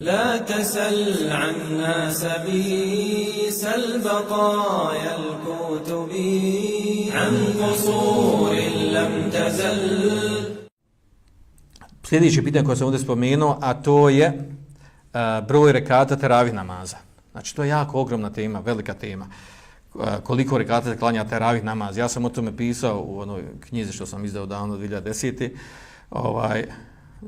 لا تسل عنا سبيس البقايا الكتب عن قصور لم تزل Sljedeće pitanje koje sam ovdje spomenuo, a to je uh, broj rekata teravih namaza. Znači, to je jako ogromna tema, velika tema. Uh, koliko rekata se klanja teravih namaz. Ja sam o tome pisao u onoj knjizi što sam izdao davno 2010. Ovaj,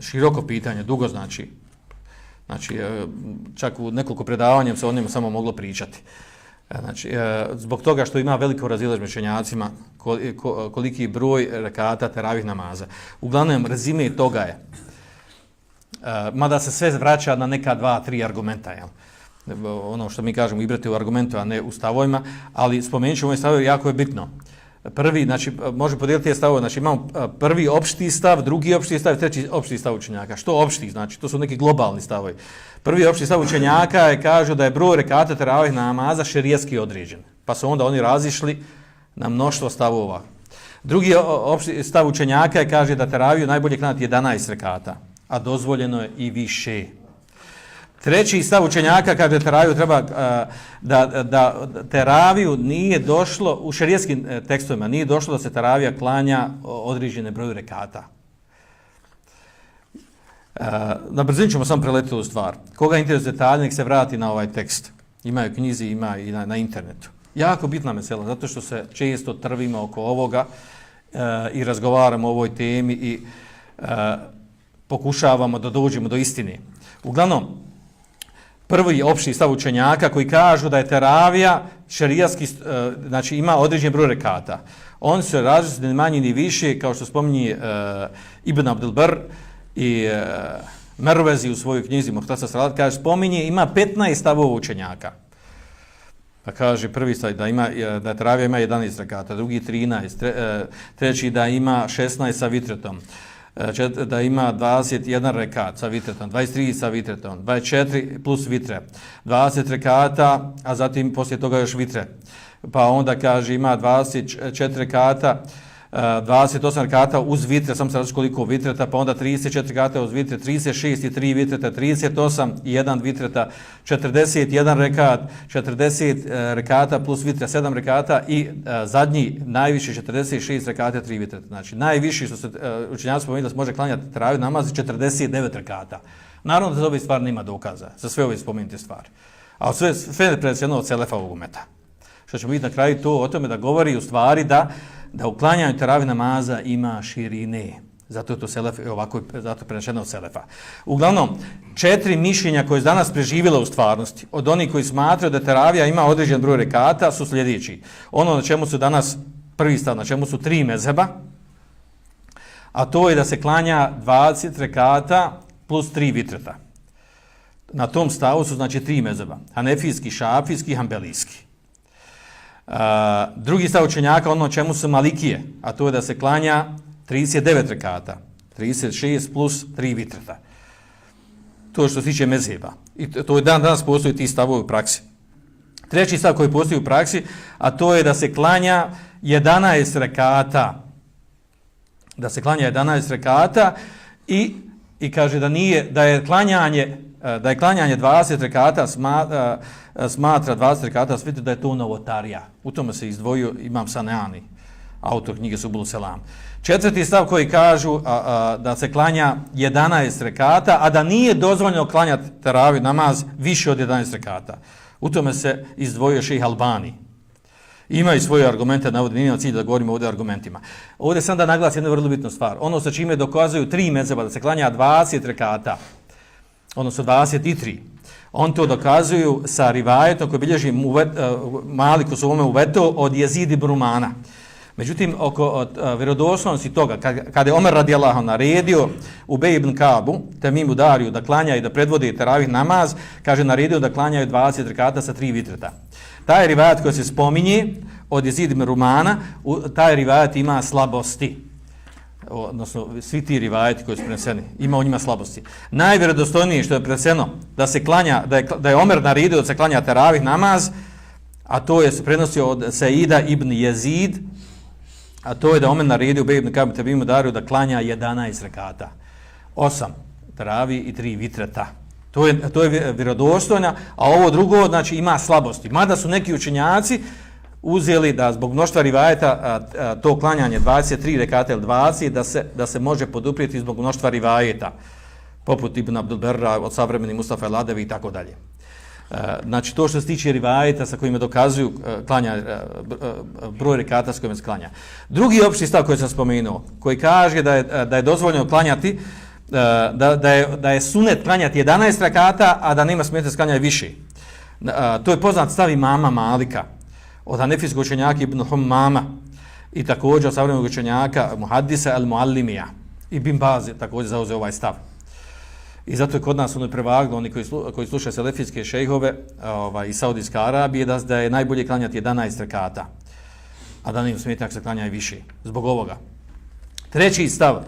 široko pitanje, dugo znači. Znači, e, čak u nekoliko predavanja se o njemu samo moglo pričati. E, znači, e, zbog toga što ima veliko razilaž mešenjacima, koliki broj rekata teravih namaza. Uglavnom, rezime toga je, mada se sve vraća na neka dva, tri argumenta, jel? ono što mi kažemo, ibrati u argumentu, a ne u stavojima, ali spomenut ćemo ovaj stavoj, jako je bitno. Prvi, znači, može podijeliti je stavove, znači imamo prvi opšti stav, drugi opšti stav, treći opšti stav učenjaka. Što opšti, znači, to su neki globalni stavovi. Prvi opšti stav učenjaka je, kažu da je broj rekata teravih namaza šerijski određen. Pa su onda oni razišli, na mnoštvo stavova. Drugi opšti stav učenjaka je kaže da teraviju najbolje klanati 11 rekata, a dozvoljeno je i više. Treći stav učenjaka kaže teraviju treba eh, da, da teraviju nije došlo u šerijskim eh, tekstovima nije došlo da se teravija klanja određene broju rekata. Eh, na brzinu ćemo samo preletiti u stvar. Koga interesuje detalje, nek se vrati na ovaj tekst. Imaju knjizi, ima i na, na internetu. Jako bitna mesela, zato što se često trvimo oko ovoga e, i razgovaramo o ovoj temi i e, pokušavamo da dođemo do istine. Uglavnom, prvi opšti stav učenjaka koji kažu da je teravija šerijatski, eh, znači ima određen broj rekata. On se različiti ni manje ni više, kao što spominje uh, Ibn Abdelbar i uh, Mervezi u svojoj knjizi Muhtasa Salat, kaže, spominje, ima 15 stavova učenjaka. Pa kaže prvi stav da ima da teravija ima 11 rekata, drugi 13, tre, treći da ima 16 sa vitretom. Uh, E, da ima 21 rekat sa vitretom, 23 sa vitretom, 24 plus vitre. 20 rekata, a zatim poslije toga još vitre. Pa onda kaže ima 24 rekata, Eh, 28 rekata uz vitre, sam se različio koliko vitreta, pa onda 34 rekata uz vitre, 36 i 3 vitreta, 38 i 1 vitreta, 41 rekat, 40 eh, rekata plus vitre, 7 rekata i a, zadnji najviši 46 rekata, 3 vitreta. Znači najviši što se učenjaci spomenuli da se može klanjati traju namazi 49 rekata. Naravno da za ove stvari nima dokaza, za sve ove spomenute stvari. A sve, sve je jedno od Selefa ovog umeta. Što ćemo vidjeti na kraju to o tome da govori u stvari da da uklanjanje teravi namaza ima širine. Zato je to selef, ovako zato je prenešeno od selefa. Uglavnom, četiri mišljenja koje je danas preživjela u stvarnosti, od onih koji smatraju da teravija ima određen broj rekata, su sljedeći. Ono na čemu su danas prvi stav, na čemu su tri mezheba, a to je da se klanja 20 rekata plus tri vitreta. Na tom stavu su znači tri mezheba. Hanefijski, šafijski, hambelijski drugi stav učenjaka, ono čemu su malikije, a to je da se klanja 39 rekata, 36 plus 3 vitreta. To što se tiče mezheba. I to je dan danas postoji ti stavovi u praksi. Treći stav koji postoji u praksi, a to je da se klanja 11 rekata, da se klanja 11 rekata i, i kaže da nije da je klanjanje e, da je klanjanje 20 rekata e, e, smatra, smatra 20 rekata sveti da je to novotarija. U tome se izdvojio Imam Saneani, autor knjige Subulu Selam. Četvrti stav koji kažu a, a, da se klanja 11 rekata, a da nije dozvoljeno klanjati teravi namaz više od 11 rekata. U tome se izdvojio ših Albani imaju svoje argumente, navode, nije cilj da govorimo ovdje argumentima. Ovdje sam da naglasim jednu vrlo bitnu stvar. Ono sa čime dokazuju tri mezeba da se klanja 20 rekata, odnosno 23. On to dokazuju sa rivajetom koji bilježi uvet, uh, eh, Malik u svome uveto od jezidi Brumana. Međutim, oko od, vjerodoslovnosti toga, kad, kad je Omer radijallahu naredio u Bej ibn Kabu, Temimu Dariju, da klanja i da predvodi teravih namaz, kaže naredio da klanjaju 20 rekata sa tri vitreta. Taj rivajat koji se spominje od jezidi Rumana, taj rivajat ima slabosti odnosno svi ti rivajeti koji su preneseni, ima u njima slabosti. Najvjerodostojnije što je preneseno da se klanja, da je, da je Omer naredio da se klanja teravih namaz, a to je se prenosio od Saida ibn Jezid, a to je da Omer naredio u ibn Kabe Tebimu Dariju da klanja 11 rekata. 8 travi i 3 vitreta. To je, to je vjerodostojna, a ovo drugo znači ima slabosti. Mada su neki učenjaci uzeli da zbog mnoštva rivajeta a, a, to klanjanje 23 rekata ili 20 da se, da se može poduprijeti zbog mnoštva rivajeta poput Ibn Abdul Berra od savremeni Mustafa Ladevi i tako dalje. E, znači to što se tiče rivajeta sa kojima dokazuju e, klanja, e, broj rekata s kojima se klanja. Drugi opšti stav koji sam spomenuo, koji kaže da je, da je dozvoljeno klanjati da, da, je, da je sunet klanjati 11 rekata, a da nema smijete sklanjati više. To je poznat stav imama Malika od Hanefijskog učenjaka Ibn Mama i također od savremenog učenjaka Muhaddisa al-Muallimija. I Bin Baz također zauzeo ovaj stav. I zato je kod nas ono prevaglo, oni koji, slu, koji slušaju selefijske šejhove ovaj, iz Saudijske Arabije, da, da je najbolje klanjati 11 rekata. A da ne smijete se klanja i više. Zbog ovoga. Treći stav, uh,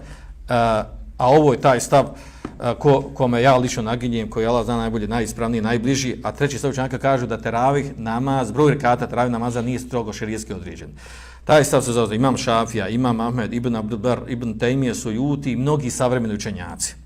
a ovo je taj stav uh, ko, kome ja lično naginjem, koji Allah zna najbolje, najispravniji, najbliži, a treći stav učenjaka kažu da teravih namaz, broj rekata teravih namaza nije strogo šerijetski određen. Taj stav se zove imam Šafija, imam Ahmed, Ibn Abdelbar, Ibn Tejmije, Sujuti i mnogi savremeni učenjaci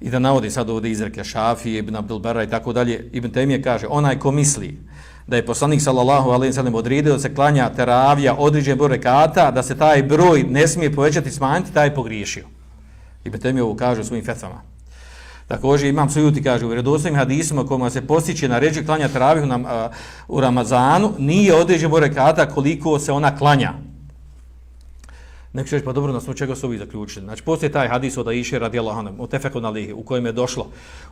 i da navodi sad ovdje izreke Šafije, Ibn Abdul i tako dalje, Ibn Temije kaže, onaj ko misli da je poslanik sallallahu alaihi sallam odredio da se klanja teravija određen broj rekata, da se taj broj ne smije povećati smanjiti, taj je pogriješio. Ibn Temije ovo kaže u svojim fetvama. Također imam sujuti, kaže, u vredoslovim hadisima kojima se postiće na ređe klanja teraviju nam, uh, u Ramazanu, nije određen broj rekata koliko se ona klanja. Neko će reći, pa dobro, na smo čega su ovi zaključili. Znači, postoji taj hadis od Aisha radijallahu anha, od tefeku na lihi, u kojem je došlo.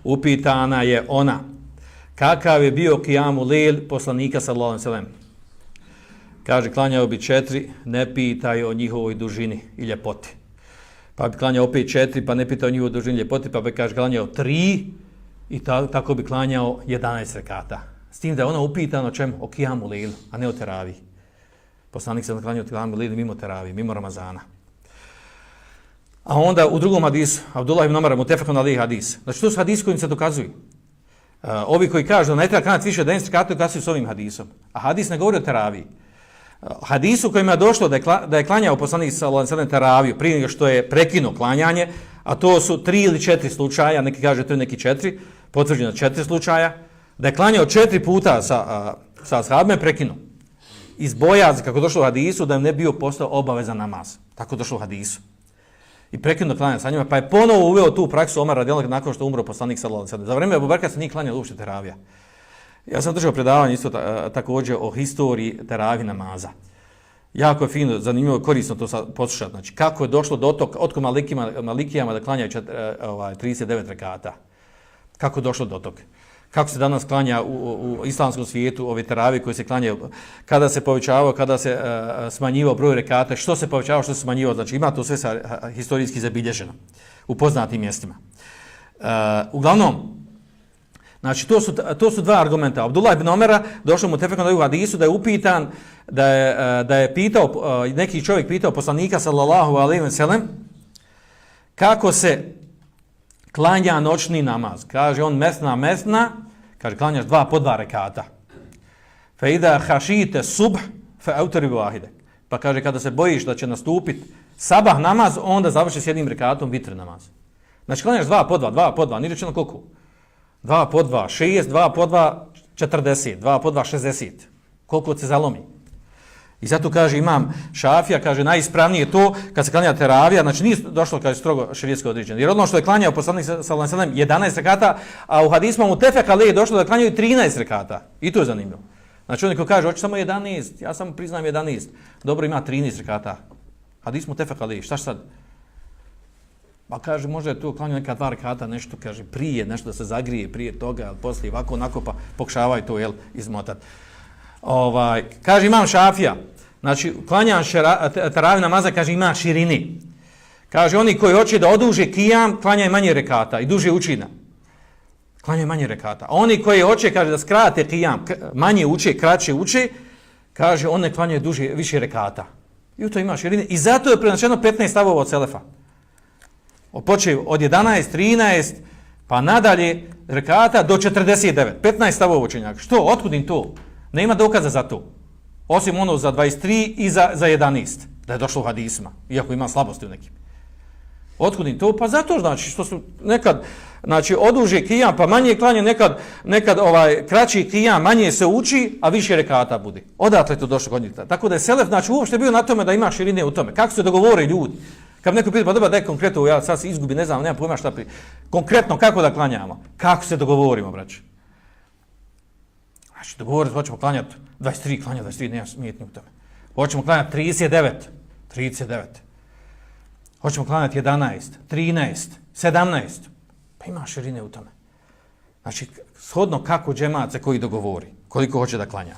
Upitana je ona, kakav je bio kijamu lil poslanika sallallahu alaihi sallam. Kaže, klanjao bi četiri, ne pitaj o njihovoj dužini i ljepoti. Pa bi klanjao opet četiri, pa ne pitaj o njihovoj dužini i ljepoti, pa bi kaže, klanjao tri i ta, tako bi klanjao 11 rekata. S tim da je ona upitana o čemu? O kijamu lil, a ne o teraviji. Poslanik se naklanio tilamu lili mimo teravi, mimo Ramazana. A onda u drugom hadisu, Abdullah ibn Omar, mutefakon alih hadis. Znači, to su hadis kojim se dokazuju. Uh, ovi koji kažu da ne treba klanati više od 11 rekata, kasuju s ovim hadisom. A hadis ne govori o teravi. Uh, e, hadisu kojima je došlo da je, kla, da je klanjao poslanik sa Lancelem teraviju prije nego što je prekinuo klanjanje, a to su tri ili četiri slučaja, neki kaže tri, neki četiri, potvrđeno četiri slučaja, da je klanjao četiri puta sa, uh, sa ashabima prekinuo iz bojazi, kako došlo u hadisu, da im ne bio postao obavezan namaz. Tako došlo u hadisu. I prekinuo klanja sa njima, pa je ponovo uveo tu praksu Omar radijalnog nakon što umro poslanik sallallahu alejhi Za vrijeme Abu Bakra se nije klanjalo uopšte teravija. Ja sam držao predavanje isto ta, e, također o historiji teravi namaza. Jako je fino, zanimljivo, korisno to poslušati. Znači, kako je došlo do toga, otko malikima, malikijama da klanjaju čet, e, ovaj, 39 rekata. Kako je došlo do toga kako se danas klanja u, u, u islamskom svijetu ove teravije koje se klanjaju, kada se povećavao, kada se uh, smanjivao broj rekata, što se povećavao, što se smanjivao, znači ima to sve sa, uh, historijski zabilježeno u poznatim mjestima. Uh, uglavnom, znači to su, to su dva argumenta. Abdullah ibn Omera došao mu tefekom da u hadisu da je upitan, da je, uh, da je pitao, uh, neki čovjek pitao poslanika sallallahu alaihi wa sallam, kako se klanja noćni namaz. Kaže on mesna, mesna, kaže klanjaš dva po dva rekata. Fe ida hašite subh, fe autari vahide. Pa kaže kada se bojiš da će nastupit sabah namaz, onda završi s jednim rekatom vitr namaz. Znači klanjaš dva po dva, dva po dva, nije rečeno koliko? Dva po dva, šest, dva po dva, četrdeset, dva po dva, šestdeset. Koliko se zalomi? I zato kaže imam šafija, kaže najispravnije to kad se klanja teravija, znači nije došlo kaže strogo šerijsko određeno. Jer ono što je klanjao poslanik sallallahu alejhi ve sellem 11 rekata, a u hadismu mu tefek ali je došlo da klanjaju 13 rekata. I to je zanimljivo. Znači onaj ko kaže hoće samo 11, ja samo priznam 11. Dobro ima 13 rekata. Hadis mu tefek ali šta sad? Pa kaže, možda je tu klanio neka dva rekata, nešto, kaže, prije, nešto da se zagrije prije toga, ali poslije ovako, onako, pa pokušavaj to, jel, izmotat. Ovaj, kaže, imam šafija, Znači, klanjaš taravi namaza, kaže, ima širini. Kaže, oni koji hoće da oduže kijam, klanjaju manje rekata i duže učina. Klanjaju manje rekata. A oni koji hoće, kaže, da skrate kijam, manje uče, kraće uče, kaže, one klanjaju duže, više rekata. I u to ima širine. I zato je prenačeno 15 stavova od Selefa. Počeo od 11, 13, pa nadalje rekata do 49. 15 stavova učenjaka. Što? Otkudim to? Ne ima dokaza za to. Osim ono za 23 i za, za 11, da je došlo u hadisma, iako ima slabosti u nekim. Otkud to? Pa zato znači što su nekad znači oduže kijam pa manje klanja, nekad, nekad ovaj kraći kijam, manje se uči, a više rekata bude. Odatle to došlo kod njih. Tako da je Selef znači, uopšte bio na tome da ima širine u tome. Kako se dogovore ljudi? Kad neko pita, pa dobro, daj konkretno, ja sad se izgubi, ne znam, nema pojma šta pri... Konkretno, kako da klanjamo? Kako se dogovorimo, braće? Znači, dogovoriti, hoćemo klanjati 23, klanja 23, nema smijetnje u tome. Hoćemo klanjati 39, 39. Hoćemo klanjati 11, 13, 17. Pa ima širine u tome. Znači, shodno kako džemat se koji dogovori, koliko hoće da klanja.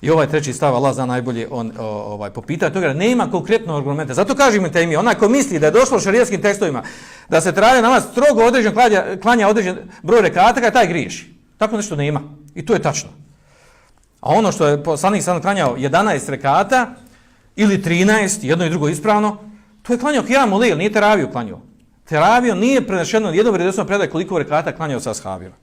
I ovaj treći stav, Allah zna najbolje, on o, ovaj, popita toga, nema konkretno argumente. Zato kažem mi temi, onaj ko misli da je došlo u šarijetskim tekstovima, da se traje namaz strogo određen, klanja, klanja određen broj rekata, taj griješi. Tako nešto nema. I to je tačno. A ono što je poslanik sam klanjao 11 rekata, ili 13, jedno i drugo ispravno, to je klanjao kijamu lil, nije teraviju klanjao. Teraviju nije prenešeno jedno vredosno predaj koliko rekata klanjao sa ashabima.